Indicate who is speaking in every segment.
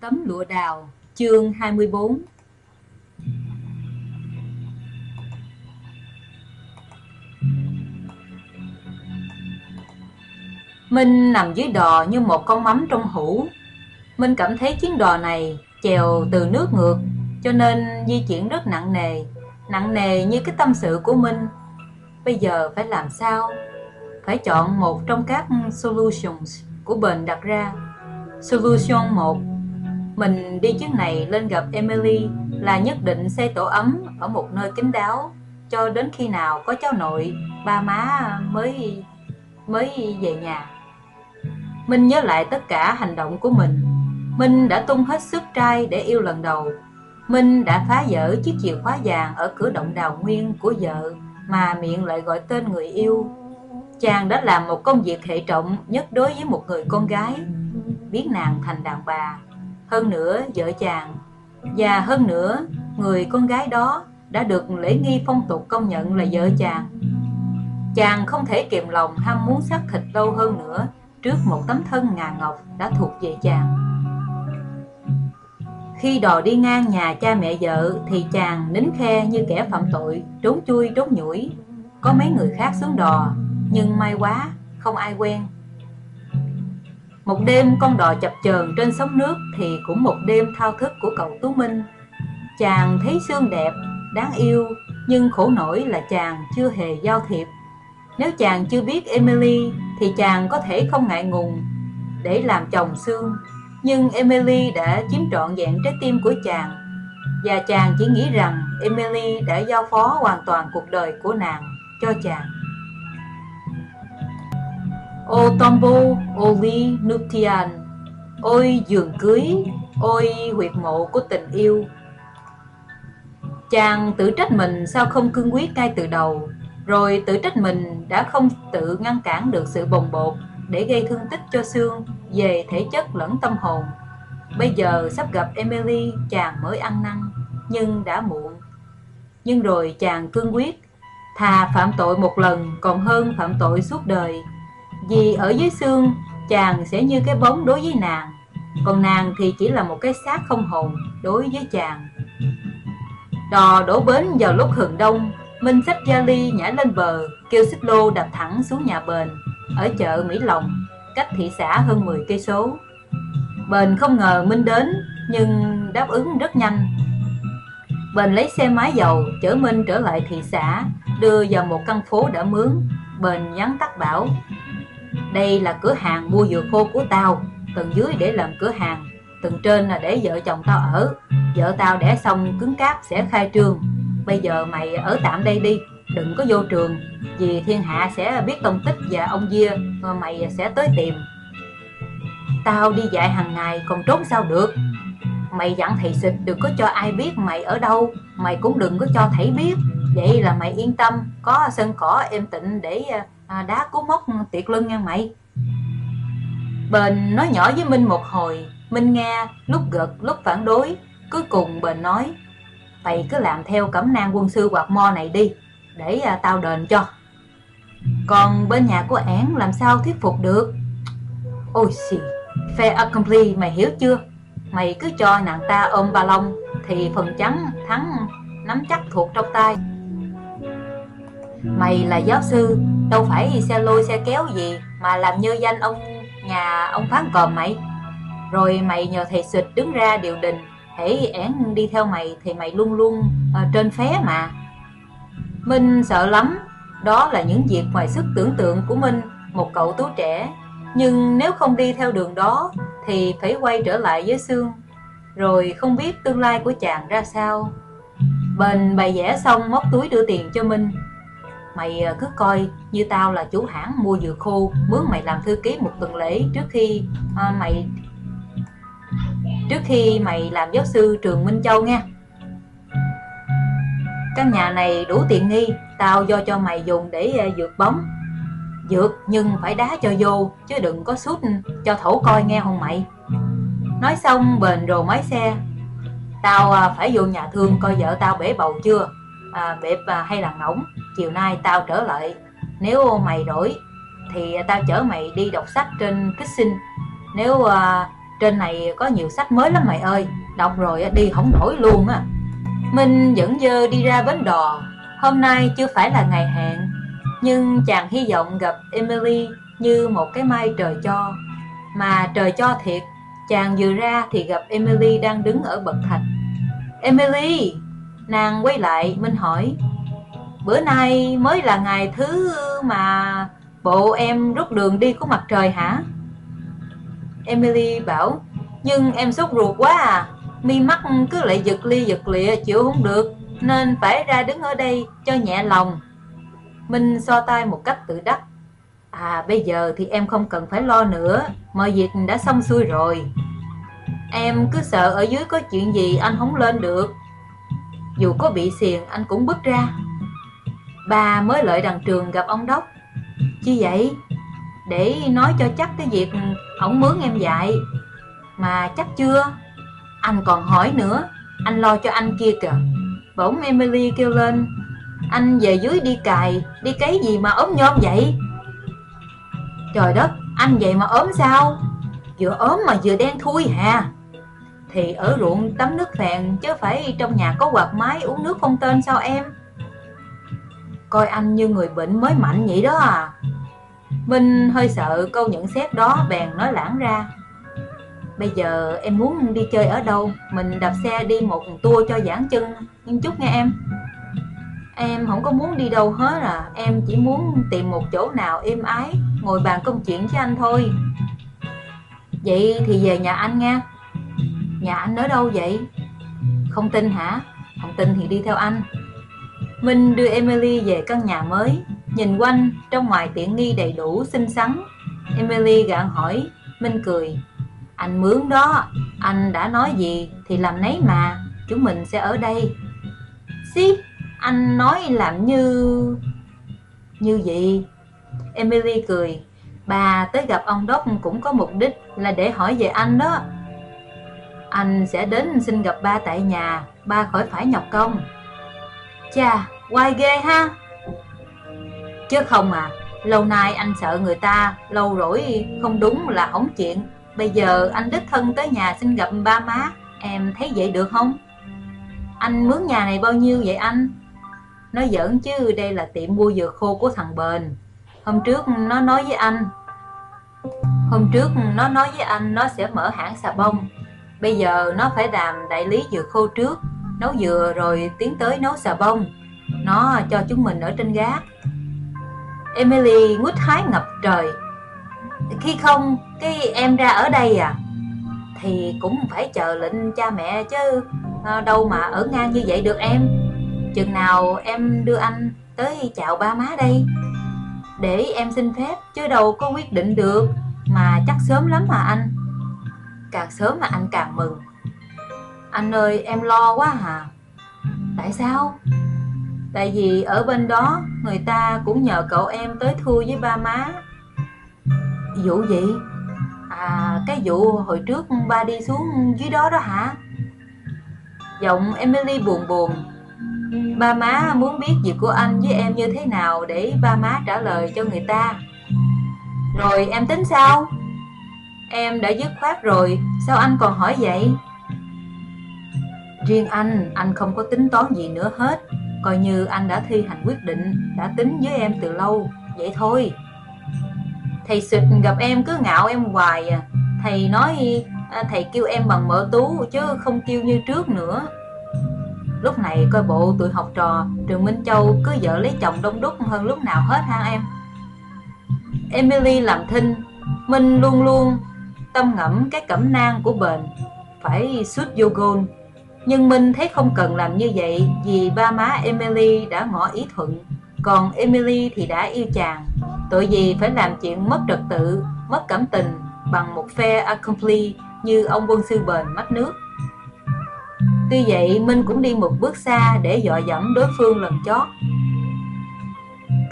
Speaker 1: Tấm lụa đào, chương 24 Minh nằm dưới đò như một con mắm trong hũ. Minh cảm thấy chuyến đò này chèo từ nước ngược, cho nên di chuyển rất nặng nề, nặng nề như cái tâm sự của Minh. Bây giờ phải làm sao? Phải chọn một trong các solutions của bệnh đặt ra. Solution 1 mình đi chuyến này lên gặp Emily là nhất định xây tổ ấm ở một nơi kín đáo cho đến khi nào có cháu nội, ba má mới mới về nhà. Minh nhớ lại tất cả hành động của mình. Minh đã tung hết sức trai để yêu lần đầu. Minh đã phá vỡ chiếc chìa khóa vàng ở cửa động đào nguyên của vợ mà miệng lại gọi tên người yêu. Chàng đã làm một công việc hệ trọng nhất đối với một người con gái, biến nàng thành đàn bà. Hơn nữa vợ chàng, và hơn nữa người con gái đó đã được lễ nghi phong tục công nhận là vợ chàng. Chàng không thể kiềm lòng ham muốn xác thịt lâu hơn nữa trước một tấm thân ngà ngọc đã thuộc về chàng. Khi đò đi ngang nhà cha mẹ vợ thì chàng nín khe như kẻ phạm tội, trốn chui trốn nhủi. Có mấy người khác xuống đò, nhưng may quá, không ai quen. Một đêm con đò chập chờn trên sóng nước thì cũng một đêm thao thức của cậu Tú Minh. Chàng thấy xương đẹp, đáng yêu, nhưng khổ nổi là chàng chưa hề giao thiệp nếu chàng chưa biết Emily thì chàng có thể không ngại ngùng để làm chồng Sương. Nhưng Emily đã chiếm trọn vẹn trái tim của chàng và chàng chỉ nghĩ rằng Emily đã giao phó hoàn toàn cuộc đời của nàng cho chàng. Ô tombo, ô ly nuptian, ôi giường cưới, ôi huyệt mộ của tình yêu. Chàng tự trách mình sao không cương quyết ngay từ đầu rồi tự trách mình đã không tự ngăn cản được sự bồng bột để gây thương tích cho xương về thể chất lẫn tâm hồn. Bây giờ sắp gặp Emily, chàng mới ăn năn, nhưng đã muộn. Nhưng rồi chàng cương quyết, thà phạm tội một lần còn hơn phạm tội suốt đời. Vì ở dưới xương, chàng sẽ như cái bóng đối với nàng, còn nàng thì chỉ là một cái xác không hồn đối với chàng. Đò đổ bến vào lúc hừng đông, Minh sách gia ly nhảy lên bờ, kêu xích lô đạp thẳng xuống nhà bền, ở chợ Mỹ Lòng, cách thị xã hơn 10 cây số. Bền không ngờ Minh đến, nhưng đáp ứng rất nhanh. Bền lấy xe máy dầu, chở Minh trở lại thị xã, đưa vào một căn phố đã mướn. Bền nhắn tắt bảo, đây là cửa hàng mua dừa khô của tao, tầng dưới để làm cửa hàng, tầng trên là để vợ chồng tao ở. Vợ tao đẻ xong cứng cáp sẽ khai trương. Bây giờ mày ở tạm đây đi đừng có vô trường. Vì thiên hạ sẽ biết tông tích và ông Dia mày sẽ tới tìm. Tao đi dạy hàng ngày còn trốn sao được? Mày dặn thầy xịt đừng có cho ai biết mày ở đâu mày cũng đừng có cho thầy biết. Vậy là mày yên tâm có sân cỏ êm tịnh để À, đá cú mốc tiệt lưng nha mày. Bền nói nhỏ với minh một hồi minh nghe lúc gật lúc phản đối. Cuối cùng bền nói Mày cứ làm theo cẩm nang quân sư quạt mo này đi Để à, tao đền cho. Còn bên nhà của án làm sao thuyết phục được? Ôi xì Fair accompli mày hiểu chưa? Mày cứ cho nàng ta ôm ba lông Thì phần trắng thắng nắm chắc thuộc trong tay. Mày là giáo sư Đâu phải xe lôi xe kéo gì Mà làm như danh ông nhà ông phán còm mày. Rồi mày nhờ thầy xịt đứng ra điều đình hễ én đi theo mày thì mày luôn luôn uh, trên phé mà. Minh sợ lắm Đó là những việc ngoài sức tưởng tượng của Minh Một cậu tú trẻ. Nhưng nếu không đi theo đường đó Thì phải quay trở lại với xương. Rồi không biết tương lai của chàng ra sao. Bền bày vẽ xong móc túi đưa tiền cho Minh. Mày ờ, cứ coi như tao là chủ hãng mua dừa khô Mướn mày làm thư ký một tuần lễ trước khi à, mày Trước khi mày làm giáo sư trường Minh Châu nha. Căn nhà này đủ tiện nghi Tao do cho mày dùng để ờ, dược bóng. Dược nhưng phải đá cho vô Chứ đừng có sút cho thổ coi nghe không mày. Nói xong bền rồ máy xe. Tao phải vô nhà thương coi vợ tao bể bầu chưa? À, bếp à, hay là ngỗng Chiều nay tao trở lại. Nếu mày đổi Thì tao chở mày đi đọc sách trên Kissing. Nếu à, Trên này có nhiều sách mới lắm mày ơi Đọc rồi đi không nổi luôn á. Minh dẫn dơ đi ra bến đò. Hôm nay chưa phải là ngày hẹn Nhưng chàng hy vọng gặp Emily như một cái may trời cho. Mà trời cho thiệt Chàng vừa ra thì gặp Emily đang đứng ở bậc thạch. Emily! Nàng quay lại, Minh hỏi, Bữa nay mới là ngày thứ mà bộ em rút đường đi của mặt trời hả? Emily bảo, Nhưng em sốt ruột quá à Mi mắt cứ lại giật ly giật lịa, chịu không được, Nên phải ra đứng ở đây cho nhẹ lòng. Minh so tay một cách tự đắc À bây giờ thì em không cần phải lo nữa, Mọi việc đã xong xuôi rồi. Em cứ sợ ở dưới có chuyện gì anh không lên được. Dù có bị xiềng, anh cũng bước ra. Bà mới lợi đằng trường gặp ông Đốc. Chi vậy? Để nói cho chắc cái việc ổng mướn em dạy. Mà chắc chưa? Anh còn hỏi nữa. Anh lo cho anh kia kìa. Bỗng Emily kêu lên. Anh về dưới đi cài Đi cấy gì mà ốm nhôm vậy? Trời đất, Anh vậy mà ốm sao? Vừa ốm mà vừa đen thui hà. Thì ở ruộng tắm nước phèn, Chứ phải trong nhà có quạt máy uống nước không tên sao em? Coi anh như người bệnh mới mạnh vậy đó à. Minh hơi sợ câu nhận xét đó bèn nói lãng ra. Bây giờ em muốn đi chơi ở đâu? Mình đạp xe đi một tour cho giãn chân. Chút nghe em. Em không có muốn đi đâu hết à. Em chỉ muốn tìm một chỗ nào êm ái, Ngồi bàn công chuyện với anh thôi. Vậy thì về nhà anh nha. Nhà anh ở đâu vậy? Không tin hả? Không tin thì đi theo anh. Minh đưa Emily về căn nhà mới. Nhìn quanh, trong ngoài tiện nghi đầy đủ, xinh xắn. Emily gạn hỏi Minh cười. Anh mướn đó, anh đã nói gì thì làm nấy mà. Chúng mình sẽ ở đây. Xí, anh nói làm như... Như gì? Emily cười. Bà tới gặp ông Đốc cũng có mục đích là để hỏi về anh đó. Anh sẽ đến xin gặp ba tại nhà Ba khỏi phải nhọc công. Chà, quay ghê ha. Chứ không à Lâu nay anh sợ người ta Lâu rỗi không đúng là hỏng chuyện. Bây giờ anh đích thân tới nhà xin gặp ba má Em thấy vậy được không? Anh mướn nhà này bao nhiêu vậy anh? Nó giỡn chứ đây là tiệm mua dừa khô của thằng Bền. Hôm trước nó nói với anh. Hôm trước nó nói với anh nó sẽ mở hãng xà bông. Bây giờ nó phải làm đại lý dừa khô trước, Nấu dừa rồi tiến tới nấu xà bông. Nó cho chúng mình ở trên gác. Emily ngút hái ngập trời. Khi không, cái em ra ở đây à? Thì cũng phải chờ lệnh cha mẹ chứ à, Đâu mà ở ngang như vậy được em. Chừng nào em đưa anh tới chào ba má đây. Để em xin phép, chứ đâu có quyết định được, Mà chắc sớm lắm mà anh. Càng sớm mà anh càng mừng Anh ơi, em lo quá hả Tại sao Tại vì ở bên đó, người ta cũng nhờ cậu em tới thua với ba má Vụ gì? À cái vụ hồi trước ba đi xuống dưới đó đó hả? Giọng Emily buồn buồn Ba má muốn biết việc của anh với em như thế nào để ba má trả lời cho người ta Rồi em tính sao? Em đã dứt khoát rồi, sao anh còn hỏi vậy? Riêng anh, anh không có tính toán gì nữa hết. Coi như anh đã thi hành quyết định Đã tính với em từ lâu. Vậy thôi. Thầy sụt gặp em cứ ngạo em hoài à. Thầy nói à, Thầy kêu em bằng mợ tú Chứ không kêu như trước nữa. Lúc này coi bộ tụi học trò Trường Minh Châu cứ vợ lấy chồng đông đúc hơn lúc nào hết ha em. Emily làm thinh Minh luôn luôn tâm ngẫm cái cẩm nang của bền Phải suốt vô gôn nhưng Minh thấy không cần làm như vậy vì ba má Emily đã ngỏ ý thuận, còn Emily thì đã yêu chàng. Tội gì phải làm chuyện mất trật tự, mất cảm tình bằng một phe accompli như ông quân sư bền mắt nước. Tuy vậy Minh cũng đi một bước xa để dọa dẫm đối phương lần chót.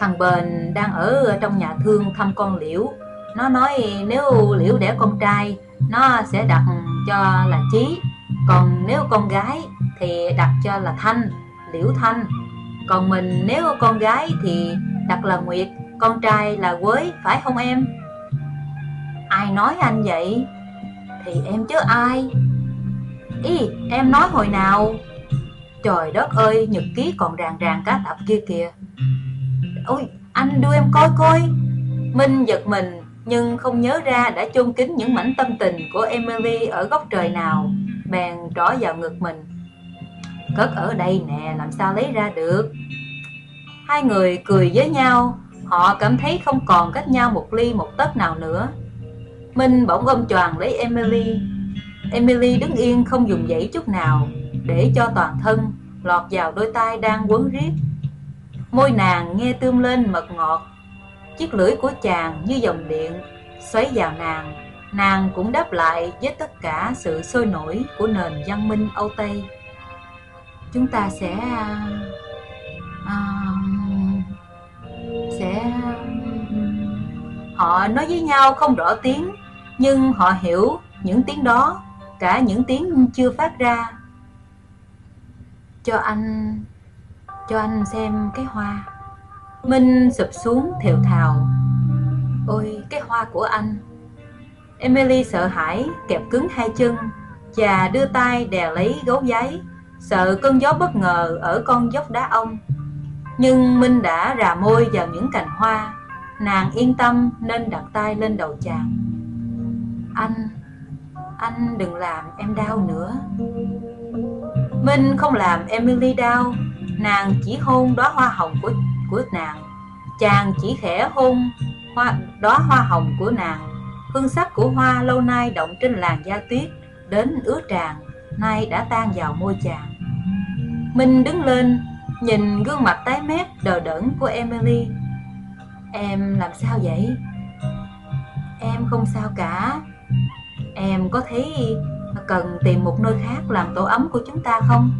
Speaker 1: Thằng Bền đang ở trong nhà thương thăm con Liễu. Nó nói nếu Liễu đẻ con trai, nó sẽ đặt cho là Chí. Còn nếu con gái thì đặt cho là Thanh, Liễu Thanh. Còn mình nếu con gái thì đặt là Nguyệt, con trai là Quế, phải không em? Ai nói anh vậy? Thì em chứ ai. Ý em nói hồi nào? Trời đất ơi nhật ký còn ràng ràng cá tập kia kìa. Ôi anh đưa em coi coi. Minh giật mình nhưng không nhớ ra đã chôn kín những mảnh tâm tình của Emily ở góc trời nào, Bèn trỏ vào ngực mình. Cất ở đây nè, làm sao lấy ra được? Hai người cười với nhau, Họ cảm thấy không còn cách nhau một ly một tấc nào nữa. Minh bỗng ôm choàng lấy Emily. Emily đứng yên không dùng dãy chút nào, Để cho toàn thân lọt vào đôi tay đang quấn riết. Môi nàng nghe tươm lên mật ngọt Chiếc lưỡi của chàng như dòng điện Xoáy vào nàng. Nàng cũng đáp lại với tất cả sự sôi nổi của nền văn minh Âu Tây. Chúng ta sẽ... À, sẽ... Họ nói với nhau không rõ tiếng Nhưng họ hiểu những tiếng đó Cả những tiếng chưa phát ra. Cho anh... Cho anh xem cái hoa. Minh sụp xuống thều thào. Ôi cái hoa của anh. Emily sợ hãi kẹp cứng hai chân Và đưa tay đè lấy gấu giấy. Sợ cơn gió bất ngờ ở con dốc đá ông. Nhưng Minh đã rà môi vào những cành hoa. Nàng yên tâm nên đặt tay lên đầu chàng. Anh, anh đừng làm em đau nữa. Minh không làm Emily đau. Nàng chỉ hôn đóa hoa hồng của của nàng. Chàng chỉ khẽ hôn hoa, đóa hoa hồng của nàng. Hương sắc của hoa lâu nay động trên làn da tuyết Đến ướt tràn Nay đã tan vào môi chàng. Minh đứng lên Nhìn gương mặt tái mét đờ đẫn của Emily. Em làm sao vậy? Em không sao cả. Em có thấy cần tìm một nơi khác làm tổ ấm của chúng ta không?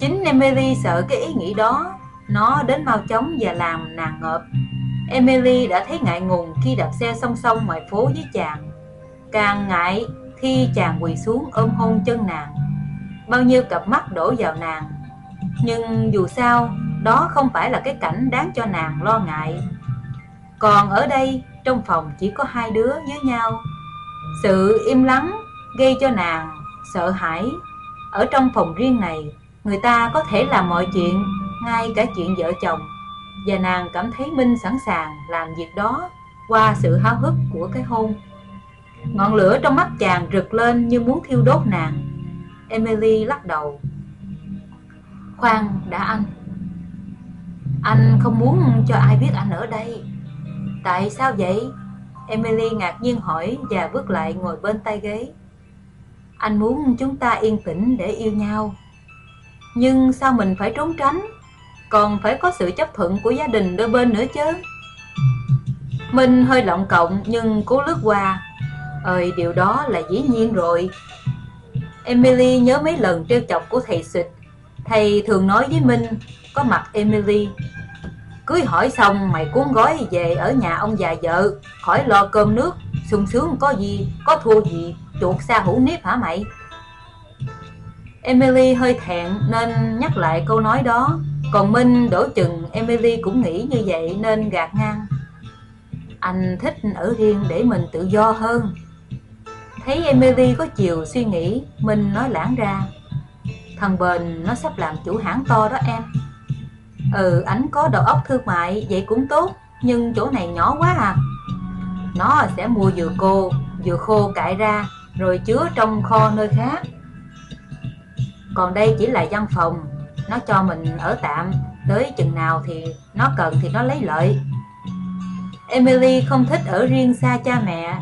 Speaker 1: Chính Emily sợ cái ý nghĩ đó. Nó đến mau chóng và làm nàng ngợp. Emily đã thấy ngại ngùng khi đạp xe song song ngoài phố với chàng. Càng ngại khi chàng quỳ xuống ôm hôn chân nàng. Bao nhiêu cặp mắt đổ vào nàng. Nhưng dù sao, đó không phải là cái cảnh đáng cho nàng lo ngại. Còn ở đây, trong phòng chỉ có hai đứa với nhau. Sự im lắng gây cho nàng sợ hãi. Ở trong phòng riêng này, người ta có thể làm mọi chuyện, ngay cả chuyện vợ chồng và nàng cảm thấy Minh sẵn sàng làm việc đó qua sự háo hức của cái hôn. Ngọn lửa trong mắt chàng rực lên như muốn thiêu đốt nàng. Emily lắc đầu. Khoan, đã anh. Anh không muốn cho ai biết anh ở đây. Tại sao vậy? Emily ngạc nhiên hỏi và bước lại ngồi bên tay ghế. Anh muốn chúng ta yên tĩnh để yêu nhau. Nhưng sao mình phải trốn tránh? Còn phải có sự chấp thuận của gia đình đôi bên nữa chứ. Minh hơi lộng cộng nhưng cố lướt qua. Ơi, điều đó là dĩ nhiên rồi. Emily nhớ mấy lần trêu chọc của thầy xịt Thầy thường nói với Minh, Có mặt Emily. Cưới hỏi xong, mày cuốn gói về ở nhà ông già vợ. Khỏi lo cơm nước, sung sướng có gì, Có thua gì, Chuột xa hủ nếp hả mày? Emily hơi thẹn nên nhắc lại câu nói đó còn Minh đổ chừng Emily cũng nghĩ như vậy nên gạt ngang. Anh thích ở riêng để mình tự do hơn. Thấy Emily có chiều suy nghĩ, Minh nói lãng ra. Thằng Bền nó sắp làm chủ hãng to đó em. Ừ ảnh có đầu óc thương mại, Vậy cũng tốt, Nhưng chỗ này nhỏ quá à. Nó sẽ mua dừa cô Dừa khô cải ra, Rồi chứa trong kho nơi khác. Còn đây chỉ là văn phòng nó cho mình ở tạm, tới chừng nào thì nó cần thì nó lấy lợi. Emily không thích ở riêng xa cha mẹ.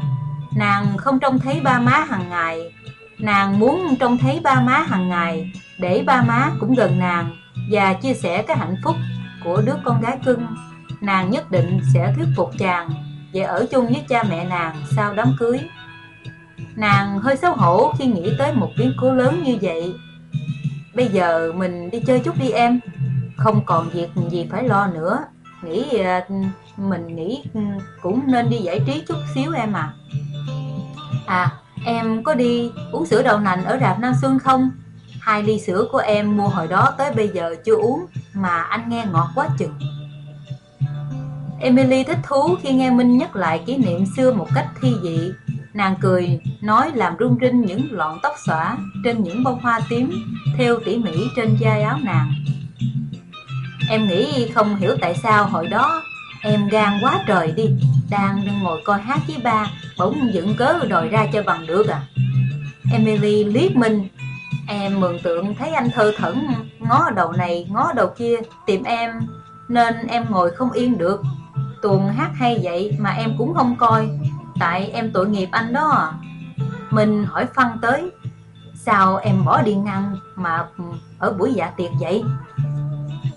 Speaker 1: Nàng không trông thấy ba má hàng ngày. Nàng muốn trông thấy ba má hàng ngày, để ba má cũng gần nàng và chia sẻ cái hạnh phúc của đứa con gái cưng. Nàng nhất định sẽ thuyết phục chàng về ở chung với cha mẹ nàng sau đám cưới. Nàng hơi xấu hổ khi nghĩ tới một biến cố lớn như vậy. Bây giờ mình đi chơi chút đi em. Không còn việc gì phải lo nữa. Nghĩ à, mình nghĩ ừ, cũng nên đi giải trí chút xíu em à. À em có đi uống sữa đậu nành ở rạp Nam Xuân không? Hai ly sữa của em mua hồi đó tới bây giờ chưa uống, Mà anh nghe ngọt quá chừng. Emily thích thú khi nghe Minh nhắc lại kỷ niệm xưa một cách thi dị. Nàng cười, nói làm rung rinh những lọn tóc xõa trên những bông hoa tím theo tỉ mỉ trên vai áo nàng. Em nghĩ không hiểu tại sao hồi đó em gan quá trời đi, đang ngồi coi hát với ba, bỗng dựng cớ đòi ra cho bằng được à. Emily liếc mình, em mường tượng thấy anh thơ thẩn ngó đầu này ngó đầu kia tìm em, nên em ngồi không yên được. Tuồng hát hay vậy mà em cũng không coi, Tại em tội nghiệp anh đó. Mình hỏi Phân tới, Sao em bỏ đi ngăn mà ở buổi dạ tiệc vậy?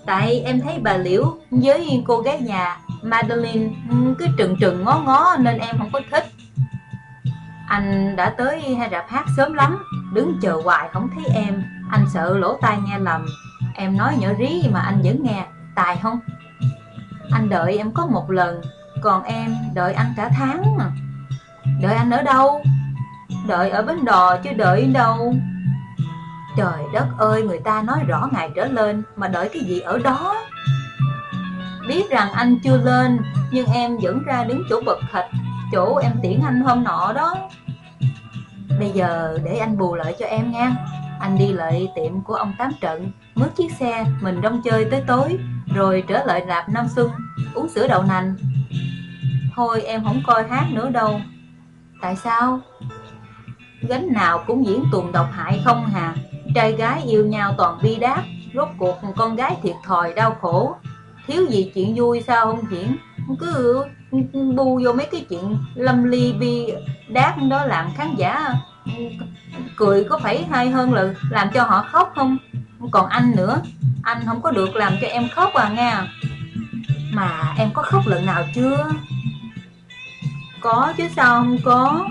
Speaker 1: Tại em thấy bà Liễu với cô gái nhà Madeline cứ trừng trừng, ngó ngó nên em không có thích. Anh đã tới hay rạp hát sớm lắm, Đứng chờ hoài không thấy em. Anh sợ lỗ tai nghe lầm. Em nói nhỏ rí mà anh vẫn nghe, Tài không? Anh đợi em có một lần, Còn em đợi anh cả tháng. mà Đợi anh ở đâu? Đợi ở bến đò chứ đợi đâu? Trời đất ơi, người ta nói rõ ngày trở lên, Mà đợi cái gì ở đó? Biết rằng anh chưa lên, Nhưng em vẫn ra đứng chỗ bậc thịt Chỗ em tiễn anh hôm nọ đó. Bây giờ để anh bù lại cho em nha. Anh đi lại tiệm của ông Tám Trận, Mướt chiếc xe Mình đông chơi tới tối, Rồi trở lại rạp Nam Xuân, Uống sữa đậu nành. Thôi em không coi hát nữa đâu. Tại sao? Gánh nào cũng diễn tuồng độc hại không hà. Trai gái yêu nhau toàn bi đát, Rốt cuộc con gái thiệt thòi đau khổ. Thiếu gì chuyện vui sao không diễn? Cứ bu vô mấy cái chuyện lâm ly bi đát đó làm khán giả cười có phải hay hơn là làm cho họ khóc không? Còn anh nữa, anh không có được làm cho em khóc à nghe mà em có khóc lần nào chưa? Có chứ sao không có?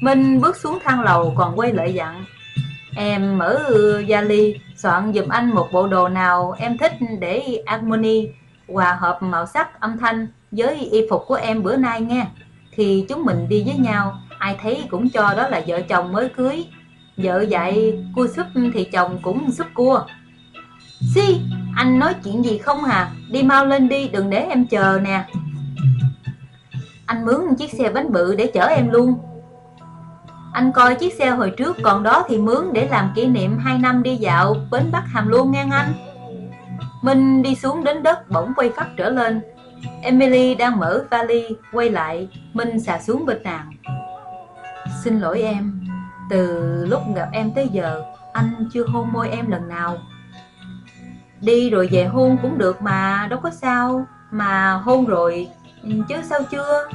Speaker 1: Minh bước xuống thang lầu còn quay lại dặn Em mở vali soạn dùm anh một bộ đồ nào em thích để harmony hòa hợp màu sắc âm thanh với y phục của em bữa nay nghe Thì chúng mình đi với nhau Ai thấy cũng cho đó là vợ chồng mới cưới. Vợ dạy cua súp thì chồng cũng súp cua. Si, anh nói chuyện gì không hà? Đi mau lên đi, đừng để em chờ nè anh mướn chiếc xe bánh bự để chở em luôn. Anh coi chiếc xe hồi trước, còn đó thì mướn để làm kỷ niệm 2 năm đi dạo bến Bắc Hàm luôn nghe anh. Minh đi xuống đến đất, bỗng quay phát trở lên. Emily đang mở vali, quay lại. Minh xà xuống bên nàng. Xin lỗi em, Từ lúc gặp em tới giờ, Anh chưa hôn môi em lần nào. Đi rồi về hôn cũng được mà, Đâu có sao, Mà hôn rồi Ừ, chứ sao chưa?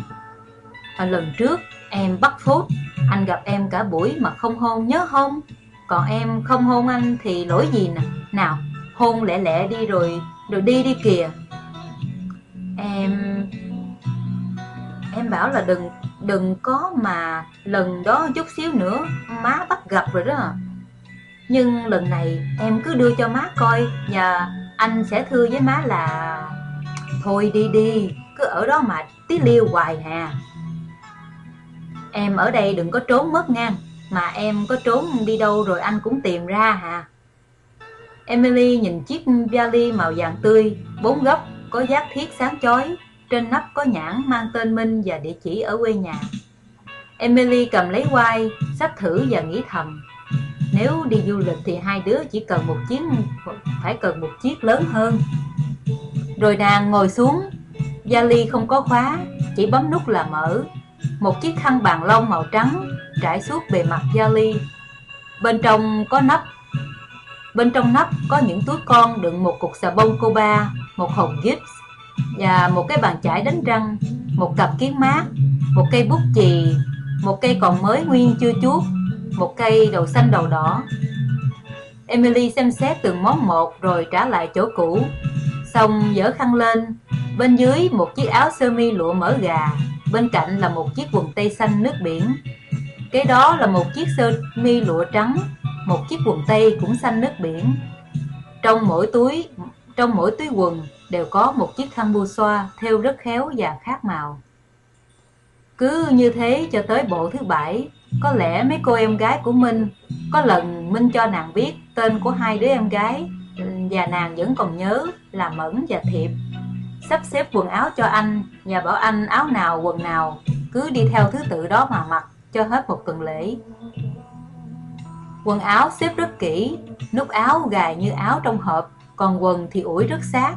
Speaker 1: À, lần trước em bắt phút anh gặp em cả buổi mà không hôn nhớ không? Còn em không hôn anh thì lỗi gì nè? Nào hôn lẹ lẹ đi rồi rồi đi đi kìa. Em em bảo là đừng đừng có mà lần đó chút xíu nữa má bắt gặp rồi đó. Nhưng lần này em cứ đưa cho má coi và anh sẽ thưa với má là thôi đi đi cứ ở đó mà tí liêu hoài hà. Em ở đây đừng có trốn mất ngang Mà em có trốn đi đâu rồi anh cũng tìm ra hà. Emily nhìn chiếc vali màu vàng tươi Bốn góc có giác thiết sáng chói Trên nắp có nhãn mang tên Minh và địa chỉ ở quê nhà. Emily cầm lấy quai, sách thử và nghĩ thầm Nếu đi du lịch thì hai đứa chỉ cần một chiếc Phải cần một chiếc lớn hơn. Rồi nàng ngồi xuống Vali không có khóa, chỉ bấm nút là mở. Một chiếc khăn bàn lông màu trắng trải suốt bề mặt vali. Bên trong có nắp. Bên trong nắp có những túi con đựng một cục xà bông Coba, một hộp Gibbs và một cái bàn chải đánh răng, một cặp kiến mát, một cây bút chì, một cây còn mới nguyên chưa chuốt, một cây đầu xanh đầu đỏ. Emily xem xét từng món một rồi trả lại chỗ cũ. Xong dở khăn lên, Bên dưới một chiếc áo sơ mi lụa mỡ gà, Bên cạnh là một chiếc quần tây xanh nước biển. Kế đó là một chiếc sơ mi lụa trắng, Một chiếc quần tây cũng xanh nước biển. Trong mỗi túi, trong mỗi túi quần đều có một chiếc khăn bu xoa theo rất khéo và khác màu. Cứ như thế cho tới bộ thứ bảy, Có lẽ mấy cô em gái của Minh Có lần Minh cho nàng biết tên của hai đứa em gái, Và nàng vẫn còn nhớ là Mẫn và Thiệp sắp xếp quần áo cho anh và bảo anh áo nào quần nào cứ đi theo thứ tự đó mà mặc cho hết một tuần lễ. Quần áo xếp rất kỹ, nút áo gài như áo trong hộp, còn quần thì ủi rất sát.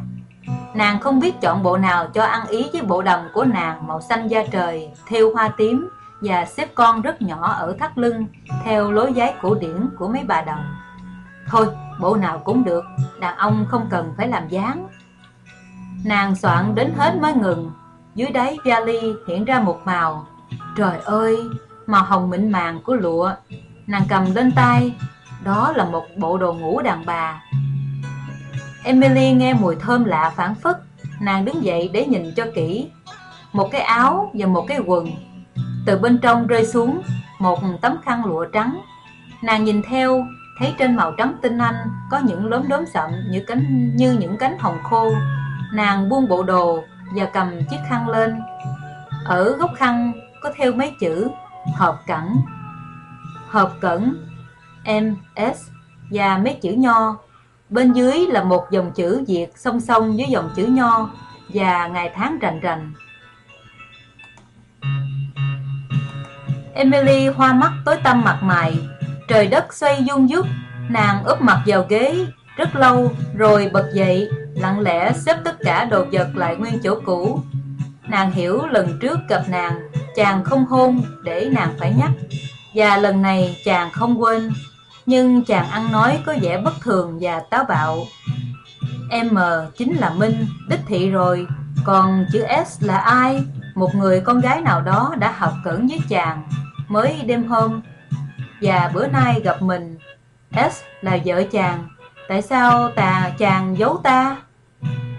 Speaker 1: Nàng không biết chọn bộ nào cho ăn ý với bộ đầm của nàng màu xanh da trời, thêu hoa tím và xếp con rất nhỏ ở thắt lưng, theo lối giấy cổ điển của mấy bà đồng. Thôi, bộ nào cũng được, đàn ông không cần phải làm dáng. Nàng soạn đến hết mới ngừng, dưới đáy vali hiện ra một màu. Trời ơi, màu hồng mịn màng của lụa. Nàng cầm lên tay, đó là một bộ đồ ngủ đàn bà. Emily nghe mùi thơm lạ phản phất, nàng đứng dậy để nhìn cho kỹ. Một cái áo và một cái quần. Từ bên trong rơi xuống một tấm khăn lụa trắng. Nàng nhìn theo, thấy trên màu trắng tinh anh có những lốm đốm sậm như cánh như những cánh hồng khô. Nàng buông bộ đồ và cầm chiếc khăn lên. Ở góc khăn có theo mấy chữ hợp cẩn. hợp cẩn M S và mấy chữ nho. Bên dưới là một dòng chữ Việt song song với dòng chữ nho và ngày tháng rành rành. Emily hoa mắt tối tăm mặt mày, trời đất xoay dung dút, nàng úp mặt vào ghế rất lâu rồi bật dậy, lặng lẽ xếp tất cả đồ vật lại nguyên chỗ cũ. Nàng hiểu lần trước gặp nàng, chàng không hôn để nàng phải nhắc, và lần này chàng không quên, nhưng chàng ăn nói có vẻ bất thường và táo bạo. M chính là Minh, đích thị rồi, còn chữ S là ai? Một người con gái nào đó đã học cẩn với chàng, mới đêm hôm, và bữa nay gặp mình. S là vợ chàng, tại sao tà chàng giấu ta? Thank you.